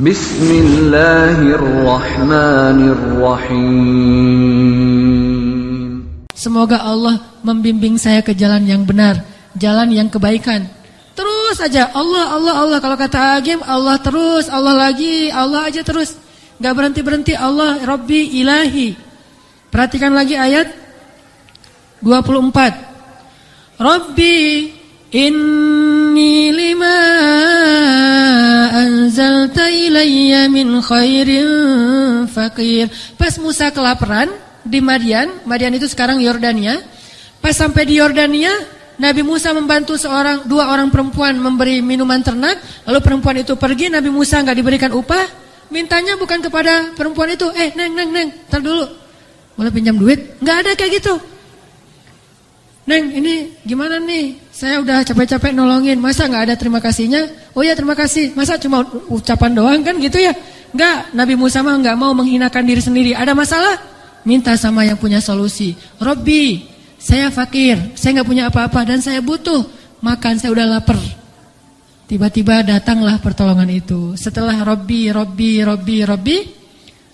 Bismillahirrahmanirrahim. Semoga Allah membimbing saya ke jalan yang benar, jalan yang kebaikan. Terus aja Allah Allah Allah kalau kata Agim Allah terus, Allah lagi, Allah aja terus. Gak berhenti-berhenti Allah Rabbi ilahi. Perhatikan lagi ayat 24. Rabbi inni lima anzalta ilayya min khairin fakir. Pas Musa kelaparan di Madian, Madian itu sekarang Yordania. Pas sampai di Yordania, Nabi Musa membantu seorang dua orang perempuan memberi minuman ternak, lalu perempuan itu pergi, Nabi Musa nggak diberikan upah, mintanya bukan kepada perempuan itu, eh neng neng neng, tar dulu, boleh pinjam duit? Nggak ada kayak gitu. Neng, ini gimana nih? Saya udah capek-capek nolongin, masa nggak ada terima kasihnya? Oh ya terima kasih, masa cuma ucapan doang kan gitu ya? Nggak, Nabi Musa mah nggak mau menghinakan diri sendiri. Ada masalah? Minta sama yang punya solusi. Robbi, saya fakir, saya nggak punya apa-apa dan saya butuh makan, saya udah lapar. Tiba-tiba datanglah pertolongan itu. Setelah Robbi, Robbi, Robbi, Robbi,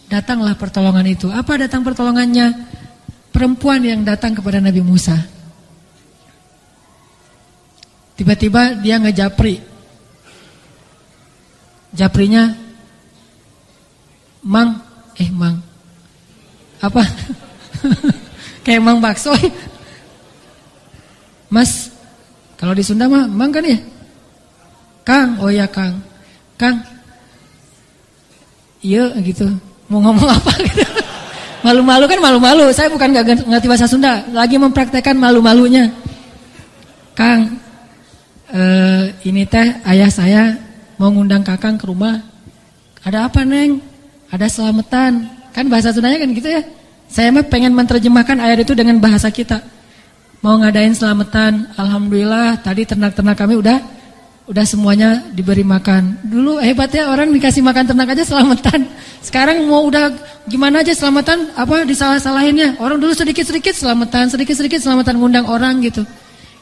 datanglah pertolongan itu. Apa datang pertolongannya? Perempuan yang datang kepada Nabi Musa. Tiba-tiba dia ngejapri. Japrinya Mang, eh Mang. Apa? Kayak Mang bakso. Mas, kalau di Sunda mah Mang kan ya? Kang, oh ya Kang. Kang. Iya gitu. Mau ngomong apa gitu. Malu-malu kan malu-malu. Saya bukan gak ngerti bahasa Sunda, lagi mempraktekkan malu-malunya. Kang, uh, ini teh ayah saya mau ngundang kakang ke rumah. Ada apa neng? Ada selamatan. Kan bahasa Sundanya kan gitu ya. Saya mah pengen menerjemahkan ayat itu dengan bahasa kita. Mau ngadain selamatan. Alhamdulillah tadi ternak-ternak kami udah udah semuanya diberi makan. Dulu hebatnya orang dikasih makan ternak aja selamatan. Sekarang mau udah gimana aja selamatan apa disalah-salahinnya. Orang dulu sedikit-sedikit selamatan, sedikit-sedikit selamatan ngundang orang gitu.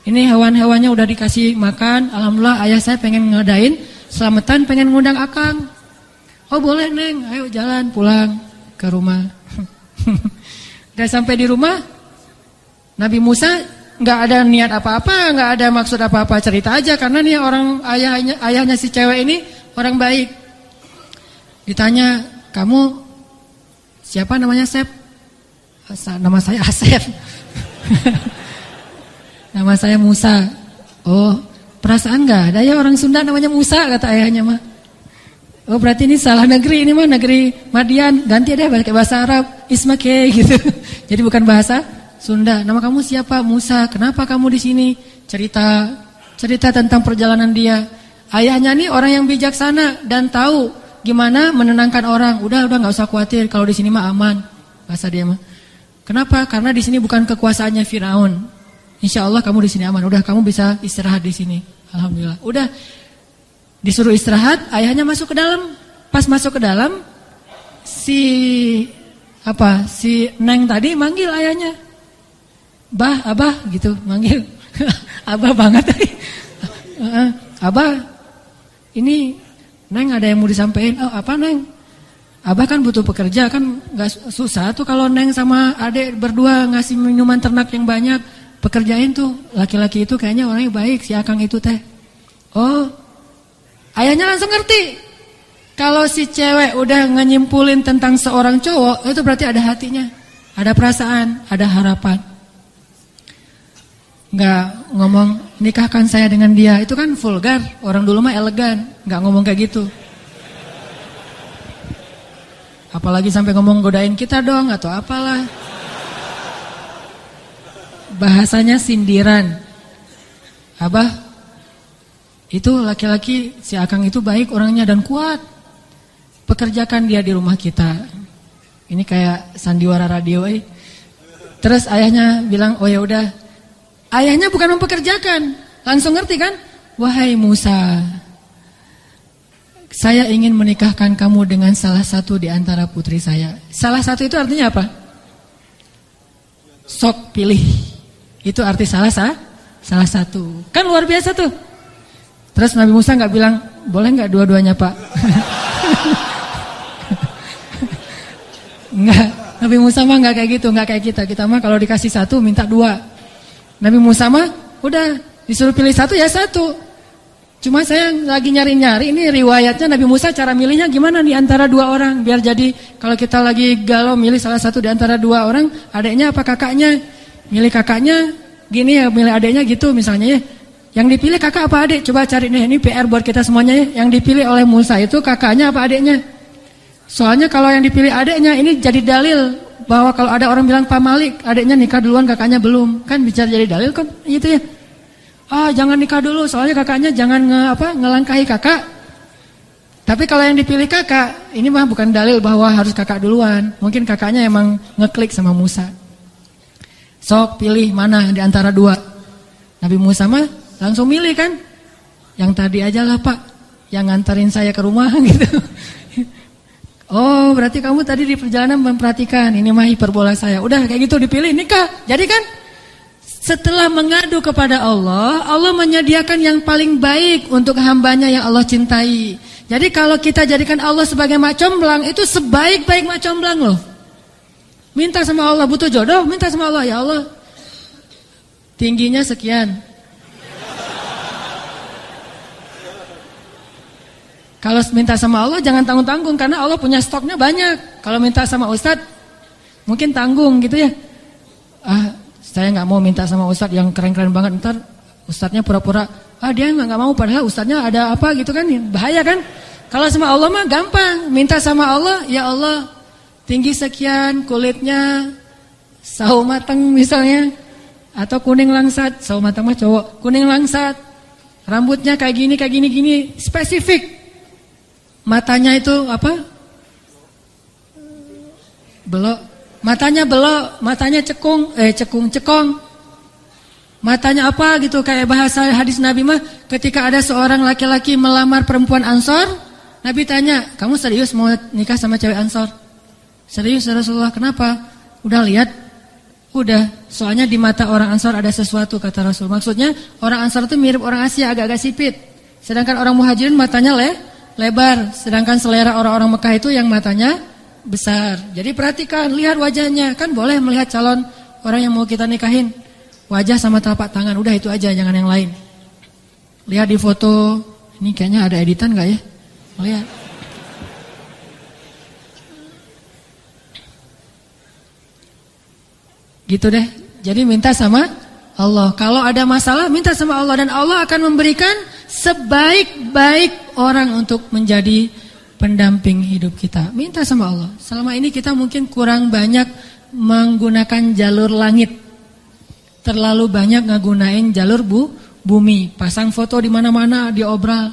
Ini hewan-hewannya udah dikasih makan. Alhamdulillah ayah saya pengen ngadain selamatan, pengen ngundang akang. Oh boleh neng, ayo jalan pulang ke rumah. Udah sampai di rumah, Nabi Musa nggak ada niat apa-apa, nggak ada maksud apa-apa cerita aja karena nih orang ayahnya ayahnya si cewek ini orang baik. Ditanya, kamu siapa namanya Sep? Nama saya Asep. Nama saya Musa. Oh, perasaan nggak ada ya orang Sunda namanya Musa kata ayahnya mah. Oh berarti ini salah negeri ini mah negeri Madian ganti deh pakai bahasa Arab Ismake gitu. Jadi bukan bahasa Sunda. Nama kamu siapa? Musa. Kenapa kamu di sini? Cerita cerita tentang perjalanan dia. Ayahnya nih orang yang bijaksana dan tahu gimana menenangkan orang. Udah udah nggak usah khawatir kalau di sini mah aman. Bahasa dia mah. Kenapa? Karena di sini bukan kekuasaannya Firaun. Insya Allah kamu di sini aman. Udah kamu bisa istirahat di sini. Alhamdulillah. Udah disuruh istirahat, ayahnya masuk ke dalam. Pas masuk ke dalam, si apa? Si Neng tadi manggil ayahnya. Bah, abah gitu, manggil. abah banget tadi. abah, ini Neng ada yang mau disampaikan. Oh, apa Neng? Abah kan butuh pekerja kan nggak susah tuh kalau Neng sama adek berdua ngasih minuman ternak yang banyak pekerjain tuh laki-laki itu kayaknya orangnya baik si Akang itu teh. Oh, ayahnya langsung ngerti. Kalau si cewek udah nyimpulin tentang seorang cowok, itu berarti ada hatinya, ada perasaan, ada harapan. Nggak ngomong nikahkan saya dengan dia, itu kan vulgar. Orang dulu mah elegan, nggak ngomong kayak gitu. Apalagi sampai ngomong godain kita dong atau apalah bahasanya sindiran. Abah, itu laki-laki si Akang itu baik orangnya dan kuat. Pekerjakan dia di rumah kita. Ini kayak sandiwara radio eh. Terus ayahnya bilang, "Oh ya udah." Ayahnya bukan mempekerjakan, langsung ngerti kan? "Wahai Musa, saya ingin menikahkan kamu dengan salah satu di antara putri saya." Salah satu itu artinya apa? Sok pilih. Itu arti salah sah? Salah satu. Kan luar biasa tuh. Terus Nabi Musa nggak bilang, boleh nggak dua-duanya pak? Enggak. Nabi Musa mah enggak kayak gitu, enggak kayak kita. Kita mah kalau dikasih satu minta dua. Nabi Musa mah udah disuruh pilih satu ya satu. Cuma saya lagi nyari-nyari ini riwayatnya Nabi Musa cara milihnya gimana di antara dua orang biar jadi kalau kita lagi galau milih salah satu di antara dua orang, adiknya apa kakaknya? Milih kakaknya gini ya, milih adiknya gitu misalnya ya. Yang dipilih kakak apa adik? Coba cari nih, ini PR buat kita semuanya ya. Yang dipilih oleh Musa itu kakaknya apa adiknya? Soalnya kalau yang dipilih adiknya ini jadi dalil bahwa kalau ada orang bilang Pak Malik, adiknya nikah duluan, kakaknya belum. Kan bicara jadi dalil kan gitu ya. Ah, jangan nikah dulu soalnya kakaknya jangan nge, apa, ngelangkahi kakak. Tapi kalau yang dipilih kakak, ini mah bukan dalil bahwa harus kakak duluan. Mungkin kakaknya emang ngeklik sama Musa. Sok pilih mana di antara dua. Nabi Musa mah langsung milih kan. Yang tadi aja lah Pak, yang nganterin saya ke rumah gitu. Oh, berarti kamu tadi di perjalanan memperhatikan ini mah hiperbola saya. Udah kayak gitu dipilih nikah. Jadi kan setelah mengadu kepada Allah, Allah menyediakan yang paling baik untuk hambanya yang Allah cintai. Jadi kalau kita jadikan Allah sebagai mak comblang, itu sebaik-baik mak comblang loh. Minta sama Allah, butuh jodoh, minta sama Allah, ya Allah. Tingginya sekian. Kalau minta sama Allah jangan tanggung-tanggung karena Allah punya stoknya banyak. Kalau minta sama Ustadz mungkin tanggung gitu ya. Ah, saya nggak mau minta sama ustadz yang keren-keren banget ntar ustadznya pura-pura ah dia nggak mau padahal ustadznya ada apa gitu kan bahaya kan. Kalau sama Allah mah gampang minta sama Allah ya Allah tinggi sekian kulitnya sawo matang misalnya atau kuning langsat sawo matang mah cowok kuning langsat rambutnya kayak gini kayak gini gini spesifik matanya itu apa belok Matanya belok, matanya cekung, eh cekung, cekong. Matanya apa gitu kayak bahasa hadis Nabi mah ketika ada seorang laki-laki melamar perempuan Ansor, Nabi tanya, "Kamu serius mau nikah sama cewek Ansor?" "Serius Rasulullah, kenapa?" "Udah lihat?" "Udah, soalnya di mata orang Ansor ada sesuatu," kata Rasul. Maksudnya orang Ansor itu mirip orang Asia, agak-agak sipit. Sedangkan orang Muhajirin matanya le lebar, sedangkan selera orang-orang Mekah itu yang matanya besar. Jadi perhatikan, lihat wajahnya. Kan boleh melihat calon orang yang mau kita nikahin. Wajah sama telapak tangan, udah itu aja, jangan yang lain. Lihat di foto, ini kayaknya ada editan gak ya? Lihat. Gitu deh. Jadi minta sama Allah. Kalau ada masalah, minta sama Allah. Dan Allah akan memberikan sebaik-baik orang untuk menjadi pendamping hidup kita. Minta sama Allah. Selama ini kita mungkin kurang banyak menggunakan jalur langit. Terlalu banyak ngegunain jalur bu, bumi. Pasang foto di mana-mana, diobral.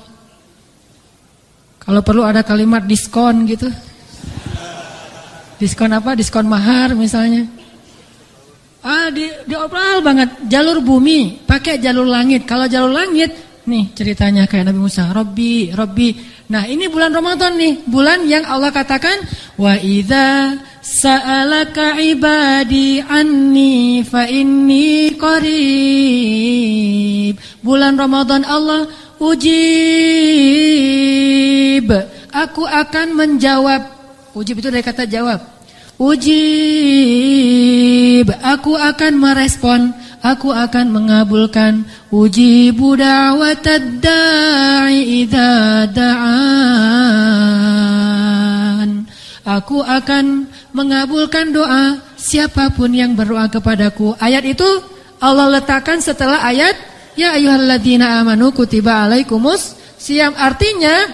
Kalau perlu ada kalimat diskon gitu. Diskon apa? Diskon mahar misalnya. Ah, di, diobral banget. Jalur bumi, pakai jalur langit. Kalau jalur langit, nih ceritanya kayak Nabi Musa. Robbi, Robbi, Nah ini bulan Ramadan nih Bulan yang Allah katakan Wa idza sa'alaka ibadi anni fa inni qarib Bulan Ramadan Allah ujib Aku akan menjawab Ujib itu dari kata jawab Ujib Aku akan merespon Aku akan mengabulkan uji da'watad da'i idza da'an. Aku akan mengabulkan doa siapa pun yang berdoa kepadaku. Ayat itu Allah letakkan setelah ayat ya ayyuhalladzina amanu kutiba alaikumus siam artinya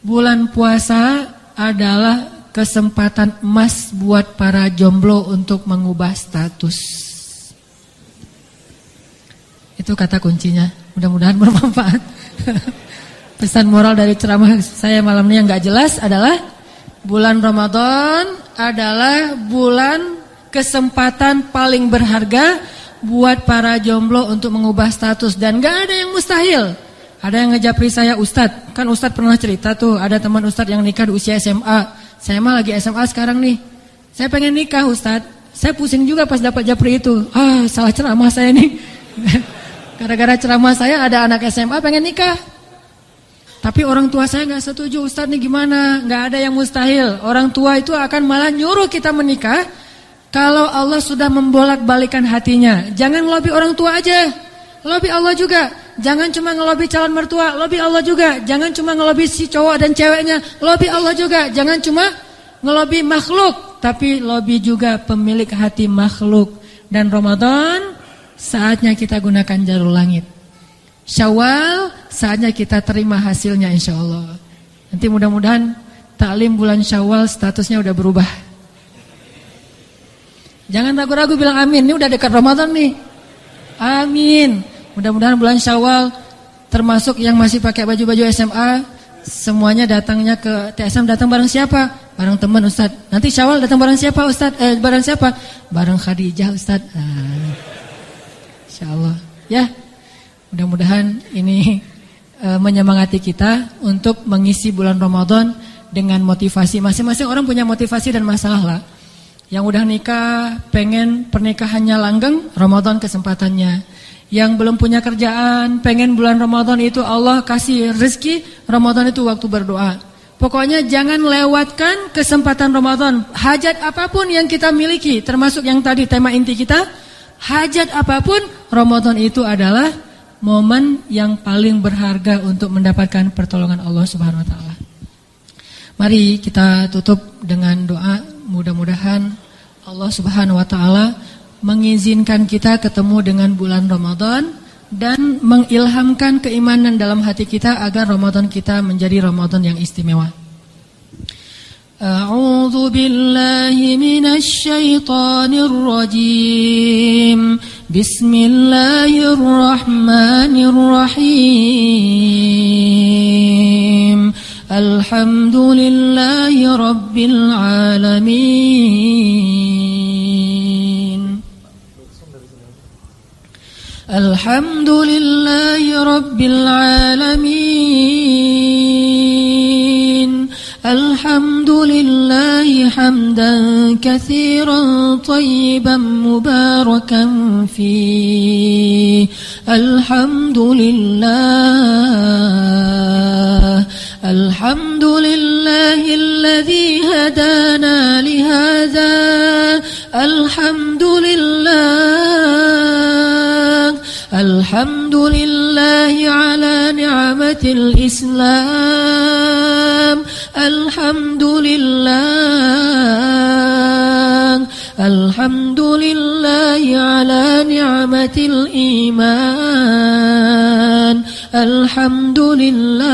bulan puasa adalah kesempatan emas buat para jomblo untuk mengubah status. Itu kata kuncinya. Mudah-mudahan bermanfaat. Pesan moral dari ceramah saya malam ini yang gak jelas adalah bulan Ramadan adalah bulan kesempatan paling berharga buat para jomblo untuk mengubah status dan gak ada yang mustahil. Ada yang ngejapri saya Ustadz, kan Ustadz pernah cerita tuh ada teman Ustadz yang nikah di usia SMA. Saya mah lagi SMA sekarang nih. Saya pengen nikah Ustadz. Saya pusing juga pas dapat japri itu. Ah, salah ceramah saya nih. Gara-gara ceramah saya ada anak SMA pengen nikah. Tapi orang tua saya nggak setuju, Ustadz nih gimana? Nggak ada yang mustahil. Orang tua itu akan malah nyuruh kita menikah kalau Allah sudah membolak-balikan hatinya. Jangan ngelobi orang tua aja, lobi Allah juga. Jangan cuma ngelobi calon mertua, lobi Allah juga. Jangan cuma ngelobi si cowok dan ceweknya, lobi Allah juga. Jangan cuma ngelobi makhluk, tapi lobi juga pemilik hati makhluk. Dan Ramadan saatnya kita gunakan jalur langit. Syawal saatnya kita terima hasilnya insya Allah. Nanti mudah-mudahan taklim bulan Syawal statusnya udah berubah. Jangan ragu-ragu bilang amin. Ini udah dekat Ramadan nih. Amin. Mudah-mudahan bulan Syawal termasuk yang masih pakai baju-baju SMA semuanya datangnya ke TSM datang bareng siapa? Bareng teman Ustaz. Nanti Syawal datang bareng siapa Ustaz? Eh bareng siapa? Bareng Khadijah Ustaz. Ah. Insyaallah. Ya. Mudah-mudahan ini e, menyemangati kita untuk mengisi bulan Ramadan dengan motivasi. Masing-masing orang punya motivasi dan masalah lah. Yang udah nikah pengen pernikahannya langgeng, Ramadan kesempatannya. Yang belum punya kerjaan, pengen bulan Ramadan itu Allah kasih rezeki, Ramadan itu waktu berdoa. Pokoknya jangan lewatkan kesempatan Ramadan. Hajat apa pun yang kita miliki, termasuk yang tadi tema inti kita, hajat apa pun, Ramadan itu adalah momen yang paling berharga untuk mendapatkan pertolongan Allah Subhanahu wa taala. Mari kita tutup dengan doa, mudah-mudahan Allah Subhanahu wa taala mengizinkan kita ketemu dengan bulan Ramadan dan mengilhamkan keimanan dalam hati kita agar Ramadan kita menjadi Ramadan yang istimewa. أعوذ بالله من الشيطان الرجيم بسم الله الرحمن الرحيم الحمد لله رب العالمين الحمد لله رب العالمين الحمد لله حمدا كثيرا طيبا مباركا فيه. الحمد لله الحمد لله الذي هدانا لهذا. الحمد لله. الحمد لله على نعمة الإسلام. الحمد لله. الحمد لله على نعمة الإيمان. الحمد لله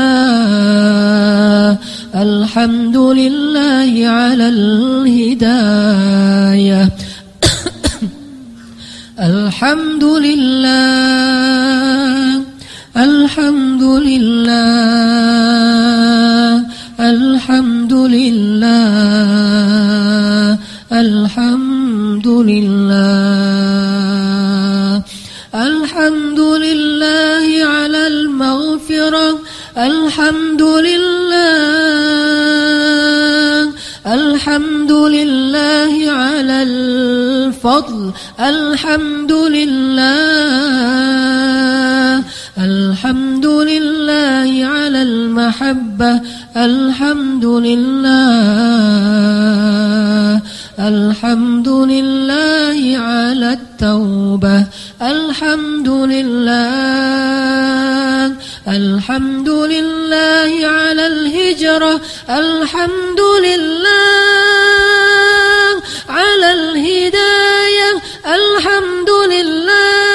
الحمد لله على الهداية. الحمد لله الحمد لله الحمد لله الحمد لله. المغفرة الحمد لله. الحمد لله على الفضل الحمد لله. الحمد لله على المحبة الحمد لله. الحمد لله على التوبة الحمد لله. الحمد لله على الهجرة الحمد لله على الهداية الحمد لله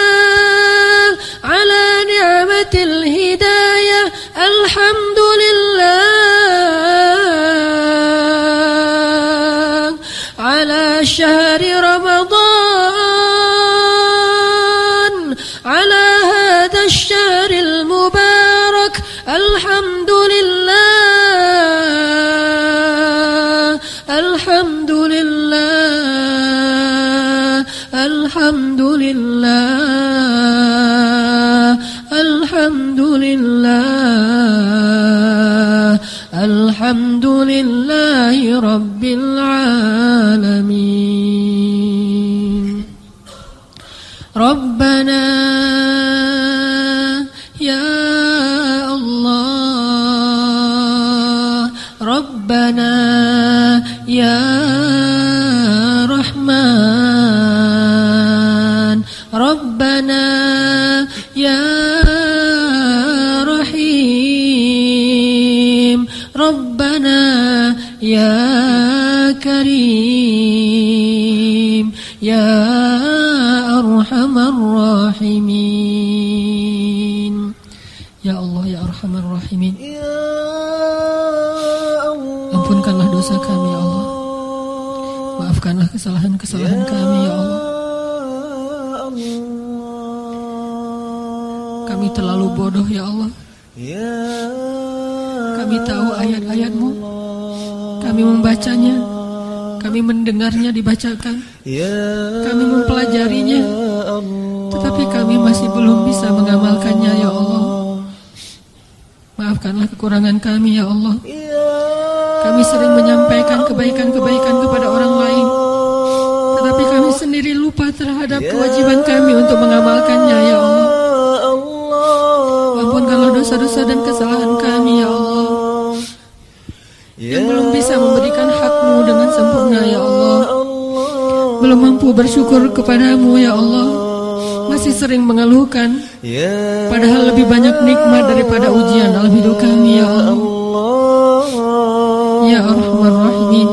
Ya arhamar rahimin. Ya Allah ya arhamar rahimin. Ampunkanlah dosa kami ya Allah. Maafkanlah kesalahan-kesalahan kami ya Allah. Kami terlalu bodoh ya Allah. Kami tahu ayat-ayatmu. Kami membacanya. Kami mendengarnya dibacakan. Kami mempelajarinya. Tetapi kami masih belum bisa mengamalkannya ya Allah. Maafkanlah kekurangan kami ya Allah. Kami sering menyampaikan kebaikan-kebaikan kepada orang lain. Tetapi kami sendiri lupa terhadap kewajiban kami untuk mengamalkannya ya Allah. Ampunkanlah dosa-dosa dan kesalahan kami ya. Yang belum bisa memberikan hakmu dengan sempurna ya Allah. Belum mampu bersyukur kepadamu ya Allah. Masih sering mengeluhkan. Padahal lebih banyak nikmat daripada ujian dalam hidup kami ya Allah. Ya Arhamar Rahimin.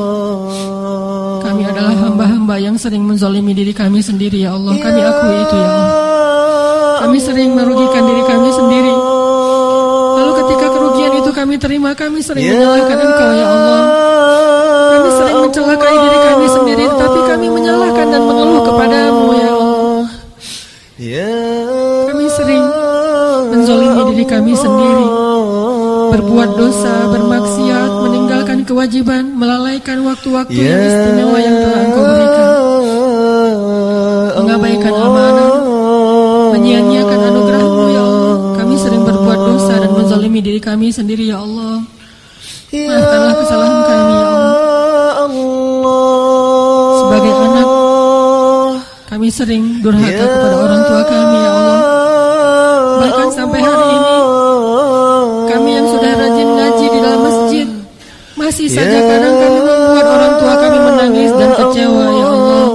Kami adalah hamba-hamba yang sering menzalimi diri kami sendiri ya Allah. Kami akui itu ya Allah. Kami sering merugikan diri kami sendiri. Lalu ketika itu kami terima, kami sering menyalahkan Engkau ya Allah. Kami sering mencelakai diri kami sendiri, tetapi kami menyalahkan dan mengeluh kepadamu ya Allah. Kami sering menzolimi diri kami sendiri. Berbuat dosa, bermaksiat, meninggalkan kewajiban, melalaikan waktu-waktu yang istimewa yang telah Engkau berikan. Mengabaikan amanah, menzalimi diri kami sendiri ya Allah. Maafkanlah kesalahan kami ya Allah. Sebagai anak, kami sering durhaka kepada orang tua kami ya Allah. Bahkan sampai hari ini, kami yang sudah rajin ngaji di dalam masjid, masih saja kadang kami membuat orang tua kami menangis dan kecewa ya Allah.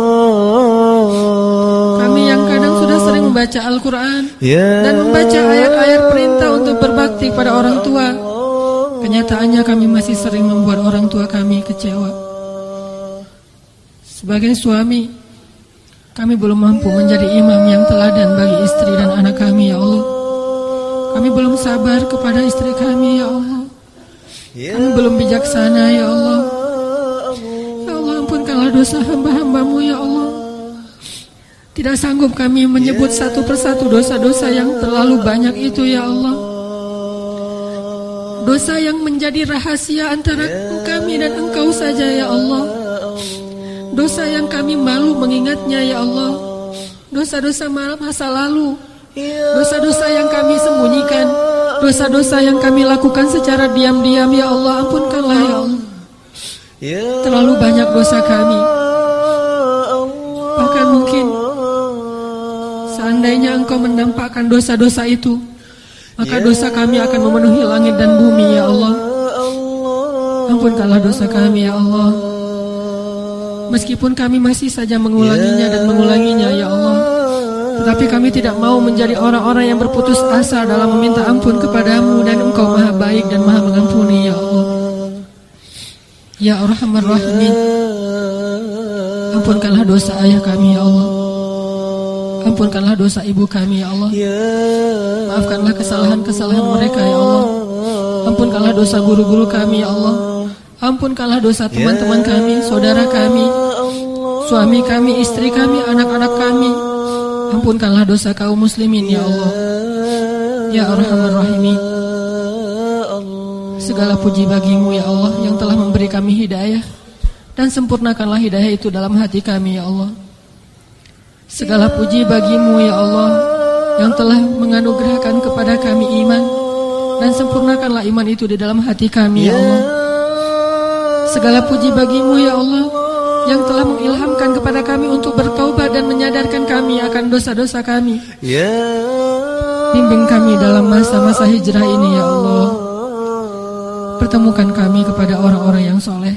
Kami yang kadang sudah sering membaca Al-Quran dan membaca ayat-ayat perintah untuk berbakti pada orang tua. Kenyataannya kami masih sering membuat orang tua kami kecewa. Sebagai suami, kami belum mampu menjadi imam yang teladan bagi istri dan anak kami ya Allah. Kami belum sabar kepada istri kami ya Allah. Kami belum bijaksana ya Allah. Ya Allah ampunkanlah dosa hamba-hambamu ya Allah. Tidak sanggup kami menyebut satu persatu dosa-dosa yang terlalu banyak itu ya Allah. Dosa yang menjadi rahasia antara kami dan engkau saja ya Allah. Dosa yang kami malu mengingatnya ya Allah. Dosa-dosa masa lalu. Dosa-dosa yang kami sembunyikan. Dosa-dosa yang kami lakukan secara diam-diam ya Allah. Ampunkanlah ya Allah. Terlalu banyak dosa kami. Seandainya engkau menampakkan dosa-dosa itu, maka dosa kami akan memenuhi langit dan bumi ya Allah. Ampunkanlah dosa kami ya Allah. Meskipun kami masih saja mengulanginya dan mengulanginya ya Allah. Tetapi kami tidak mau menjadi orang-orang yang berputus asa dalam meminta ampun kepadamu dan engkau maha baik dan maha mengampuni ya Allah. Ya Arhamar Rahimin. Ampunkanlah dosa ayah kami ya Allah. Ampunkanlah dosa ibu kami ya Allah. Maafkanlah kesalahan-kesalahan mereka ya Allah. Ampunkanlah dosa guru-guru kami ya Allah. Ampunkanlah dosa teman-teman kami, saudara kami, suami kami, istri kami, anak-anak kami. Ampunkanlah dosa kaum muslimin ya Allah. Ya Arhamar Rahimin. Segala puji bagimu ya Allah yang telah memberi kami hidayah dan sempurnakanlah hidayah itu dalam hati kami ya Allah. Segala puji bagimu ya Allah yang telah menganugerahkan kepada kami iman dan sempurnakanlah iman itu di dalam hati kami ya Allah. Segala puji bagimu ya Allah yang telah mengilhamkan kepada kami untuk bertaubat dan menyadarkan kami akan dosa-dosa kami. Bimbing kami dalam masa-masa hijrah ini ya Allah. Pertemukan kami kepada orang-orang yang soleh.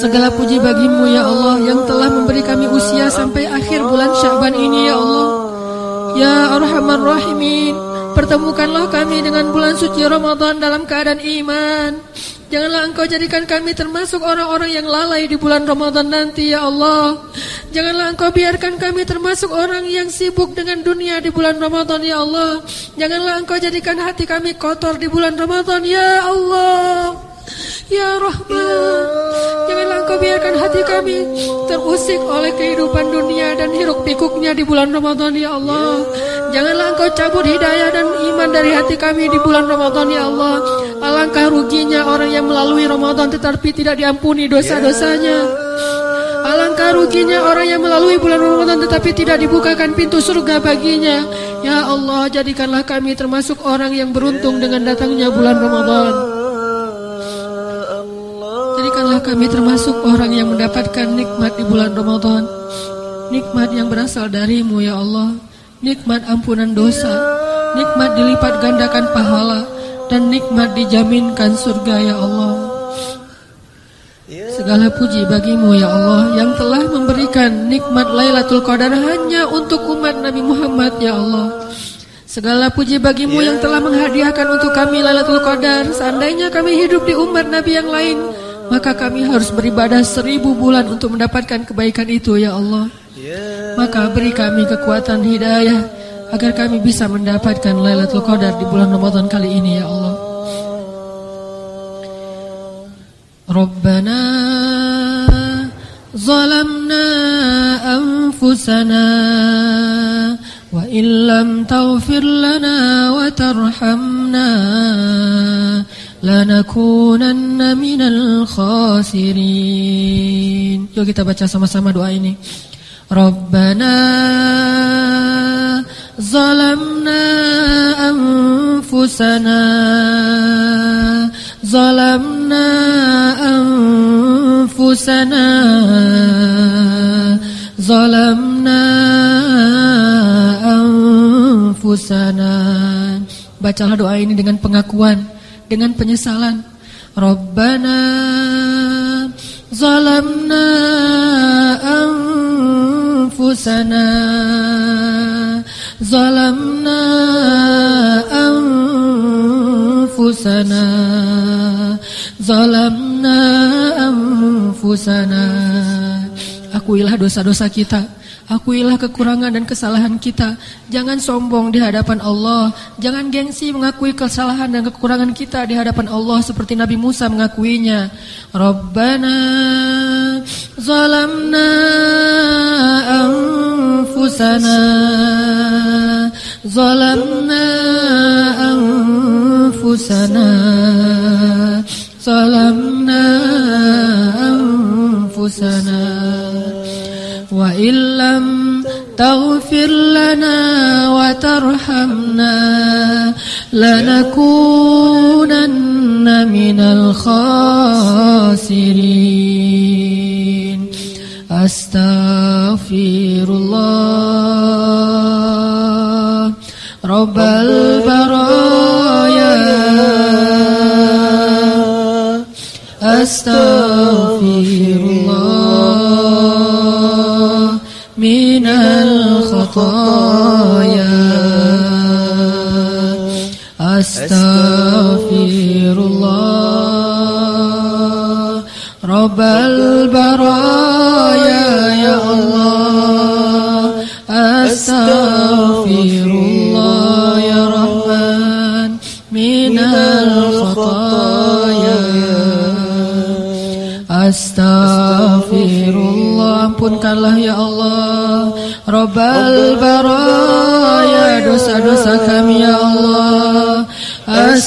Segala puji bagimu ya Allah yang telah memberi kami usia sampai akhir bulan Syaban ini ya Allah. Ya Arhamar Rahimin, pertemukanlah kami dengan bulan suci Ramadan dalam keadaan iman. Janganlah engkau jadikan kami termasuk orang-orang yang lalai di bulan Ramadan nanti ya Allah. Janganlah engkau biarkan kami termasuk orang yang sibuk dengan dunia di bulan Ramadan ya Allah. Janganlah engkau jadikan hati kami kotor di bulan Ramadan ya Allah. Ya Rahman Janganlah engkau biarkan hati kami terusik oleh kehidupan dunia dan hiruk pikuknya di bulan Ramadan ya Allah Janganlah engkau cabut hidayah dan iman dari hati kami di bulan Ramadan ya Allah Alangkah ruginya orang yang melalui Ramadan tetapi tidak diampuni dosa-dosanya Alangkah ruginya orang yang melalui bulan Ramadan tetapi tidak dibukakan pintu surga baginya. Ya Allah, jadikanlah kami termasuk orang yang beruntung dengan datangnya bulan Ramadan. Kami termasuk orang yang mendapatkan nikmat di bulan Ramadan. Nikmat yang berasal darimu ya Allah. Nikmat ampunan dosa. Nikmat dilipat gandakan pahala. Dan nikmat dijaminkan surga ya Allah. Segala puji bagimu ya Allah yang telah memberikan nikmat Lailatul Qadar hanya untuk umat Nabi Muhammad ya Allah. Segala puji bagimu yang telah menghadiahkan untuk kami Lailatul Qadar. Seandainya kami hidup di umat Nabi yang lain, maka kami harus beribadah seribu bulan untuk mendapatkan kebaikan itu ya Allah. Maka beri kami kekuatan hidayah agar kami bisa mendapatkan Lailatul Qadar di bulan Ramadan kali ini ya Allah. ربنا ظلمنا أنفسنا وإن لم تغفر لنا وترحمنا lanakunanna minal khasirin. Yuk kita baca sama-sama doa ini. Rabbana zalamna anfusana zalamna anfusana zalamna anfusana bacalah doa ini dengan pengakuan dengan penyesalan. Rabbana Zalamna Anfusana. Zalamna Anfusana. Zalamna Anfusana. Akuilah dosa-dosa kita Akuilah kekurangan dan kesalahan kita. Jangan sombong di hadapan Allah. Jangan gengsi mengakui kesalahan dan kekurangan kita di hadapan Allah seperti Nabi Musa mengakuinya. Rabbana zalamna anfusana zalamna anfusana zalamna anfusana وإن لم تغفر لنا وترحمنا لنكونن من الخاسرين. أستغفر الله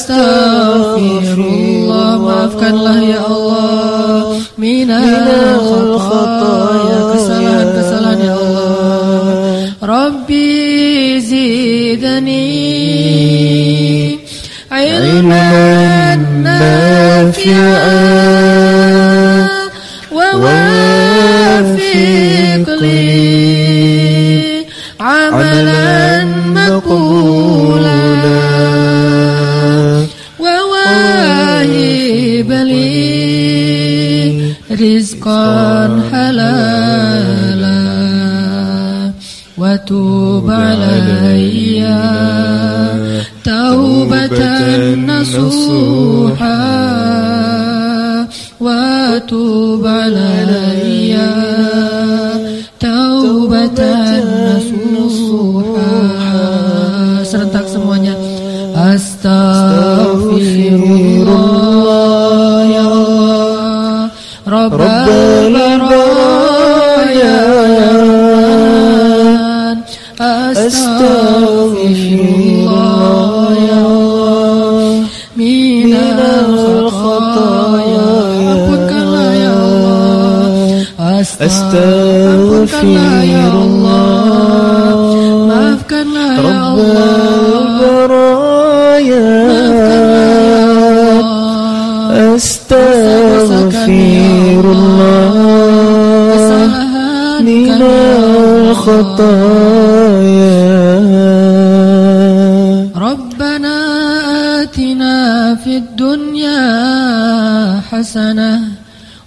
أستغفر الله. وأفك الله يا الله. من الخطايا. كسلان كسلان يا الله. ربي زيدني. علما نافعا. ووافق لي عملا رزقا حلالا وتوب علي توبة نصوحا وتوب علي taubatan nasuha serentak semuanya astaghfirullah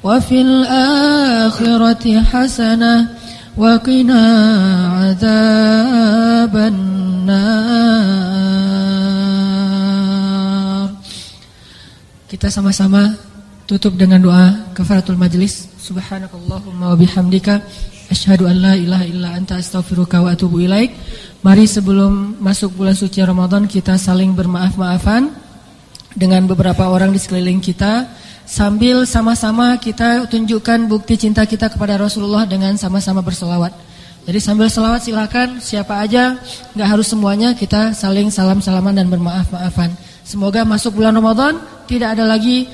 وفي الآخرة حسنة وقنا عذاب النار Kita sama-sama tutup dengan doa kafaratul majlis. Subhanakallahumma wa bihamdika asyhadu an la ilaha illa anta astaghfiruka wa atubu ilaik. Mari sebelum masuk bulan suci Ramadan kita saling bermaaf-maafan dengan beberapa orang di sekeliling kita sambil sama-sama kita tunjukkan bukti cinta kita kepada Rasulullah dengan sama-sama berselawat. Jadi sambil selawat silakan siapa aja nggak harus semuanya kita saling salam-salaman dan bermaaf-maafan. Semoga masuk bulan Ramadan tidak ada lagi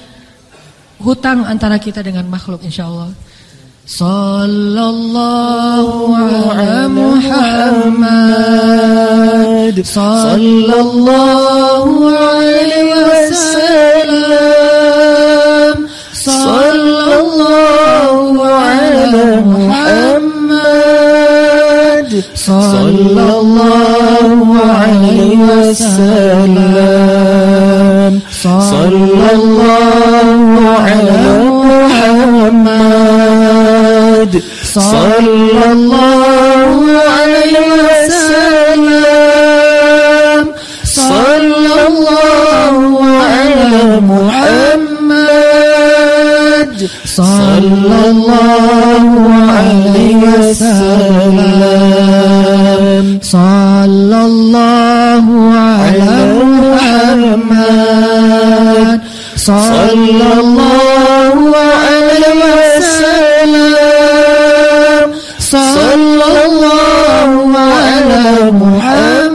hutang antara kita dengan makhluk insyaallah. Sallallahu ala Muhammad Sallallahu Sallallahu alaihi wasallam Sallallahu ala Muhammad